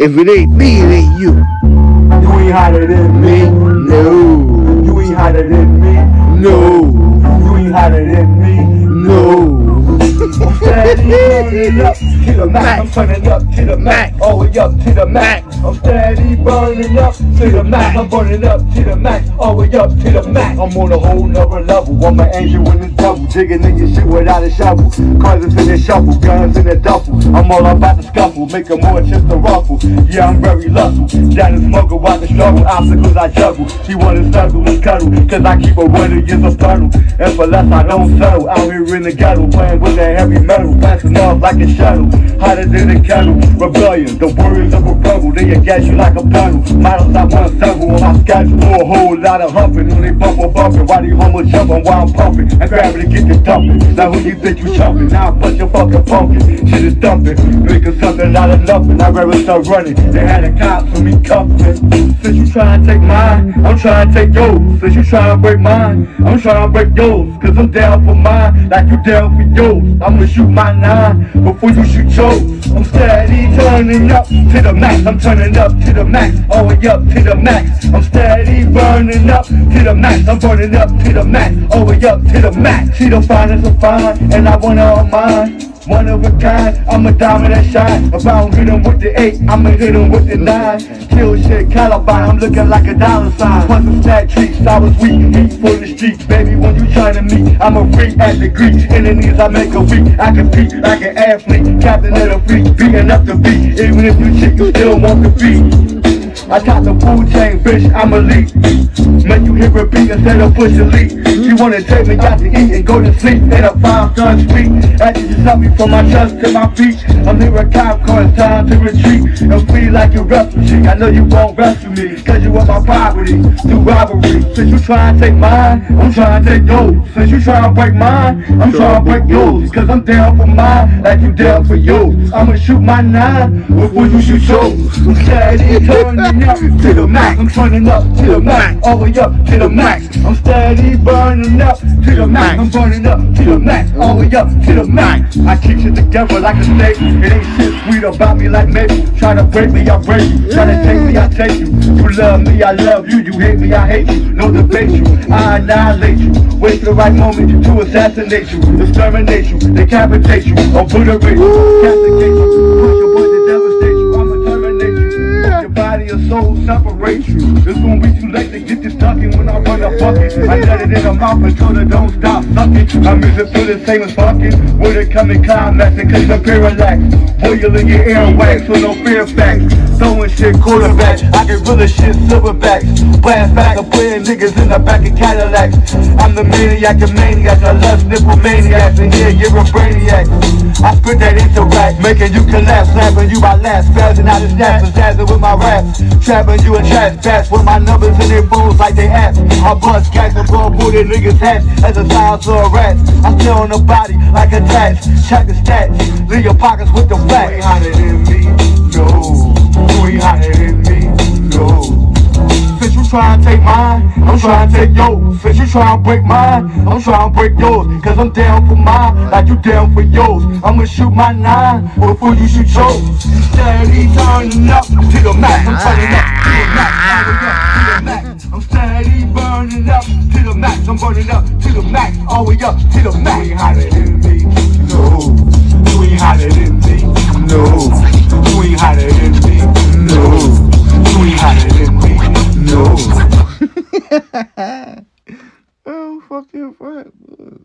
If it ain't me, it ain't you. You ain't hotter than me. No. You ain't hotter than me. No. You ain't hotter than me. No. I'm steady burning up to the max. I'm turning up to the max. All the way up to the max. I'm steady burning up to the max. I'm burning up to the max. All the way up to the max. I'm on a whole nother level. I'm an angel in the devil. Digging in your shit without a shovel. Cars in the shuffle. Guns in the duffel. I'm all about the scuffle. Making more chips to ruffle. Yeah, I'm very lustful. Down and smoker while the struggle. Obstacles I juggle. She wanna snuggle and cuddle. Cause I keep her running years of puddle. And for less I don't settle. Out here in the ghetto. Playing with that heavy metal. Passing off like a shuttle. Hotter than a kettle. Rebellion. The warriors of a rebel. They gas you like a puddle. Models I wanna settle on my schedule. A whole lot of humping. When they bump or bumping. Why they homo jumping while I'm pumping? And gravity get dumping. Now who you think you chumping? Now I punch your fucking pumpkin. Shit is dumping. Making something out of nothing. I'd rather start running. They had a cop for me cuffing. Since you trying to take mine, I'm trying to take yours. Since you trying to break mine, I'm trying to break yours. Cause I'm down for mine, like you down for yours. I'ma shoot my nine before you shoot yours. I'm steady turning up to the max. I'm turning up to the max, all the way up to the max. I'm burning up to the max. I'm burning up to the max, all the way up to the max. She the finest of fine, and I want on mine. One of a kind, I'm a diamond that shine. If I don't hit him with the eight, I'ma hit him with the nine. Kill shit, Caliban, I'm looking like a dollar sign. Plus some snack treats, I was weak, heat for the street. Baby, when you tryna meet, I'm a freak at the Greek. Enemies, I make a week. I compete like an athlete, captain of the fleet, beating up the beat. Even if you chick, you still want the beat. I got the food chain, bitch, I'm elite. Make you hear a beat instead of push elite. She wanna take me out to eat and go to sleep in a five star suite. After you stop me from my chest to my feet, I'm near a cop car, it's time to retreat and flee like a refugee. I know you won't rescue me, cause you want my property through robbery. Since you try and take mine, I'm trying to take yours. Since you try and break mine, I'm trying to break yours. Cause I'm down for mine, like you down for yours. I'ma shoot my nine before you shoot yours. I'm steady turning up to the max. I'm turning up to the max, all the way up to the max. I'm steady burning up to the max. I'm burning up to the max, all the way up to the max. I keep shit together like a snake. It ain't shit sweet about me like maybe. Tryna break me, I break you. Tryna take me, I take you. You love me, I love you. You hate me, I hate you. No debate you. I annihilate you. Wait for the right moment to assassinate you, exterminate you, decapitate you, obliterate you, castigate you, push your separate you. It's gonna be too late to get this talking when I run a bucket. I got it in the mouth until it don't stop sucking. I'm using through the same as fucking. With it coming climaxing, cause you're parallax. Boiling your airwax with no fear facts. Throwing shit quarterback. I can really shit silverbacks. Blast back, I'm putting niggas in the back of Cadillacs. I'm the maniac of maniacs. I love nipple maniacs. And yeah, you're a brainiac. I spit that interact, making you collapse, slapping you by last, spazzing out his snaps, and with my raps, trapping you in trap bats with my numbers in their phones like they apps. I bust gas and blow booted niggas hats as a size to a rat. I stay on the body like a tats, check the stats, leave your pockets with the flat. You ain't hotter than me, no. You ain't hotter than me. You tryna take mine, I'm tryna take yours. Since you tryna break mine, I'm tryna break yours. Cause I'm down for mine, like you down for yours. I'ma shoot my nine before you shoot yours. Steady turning up to the max. I'm turning up to the max. All the way up to the max. I'm steady burning up to the max. I'm burning up to the max. All the way up oh, fuck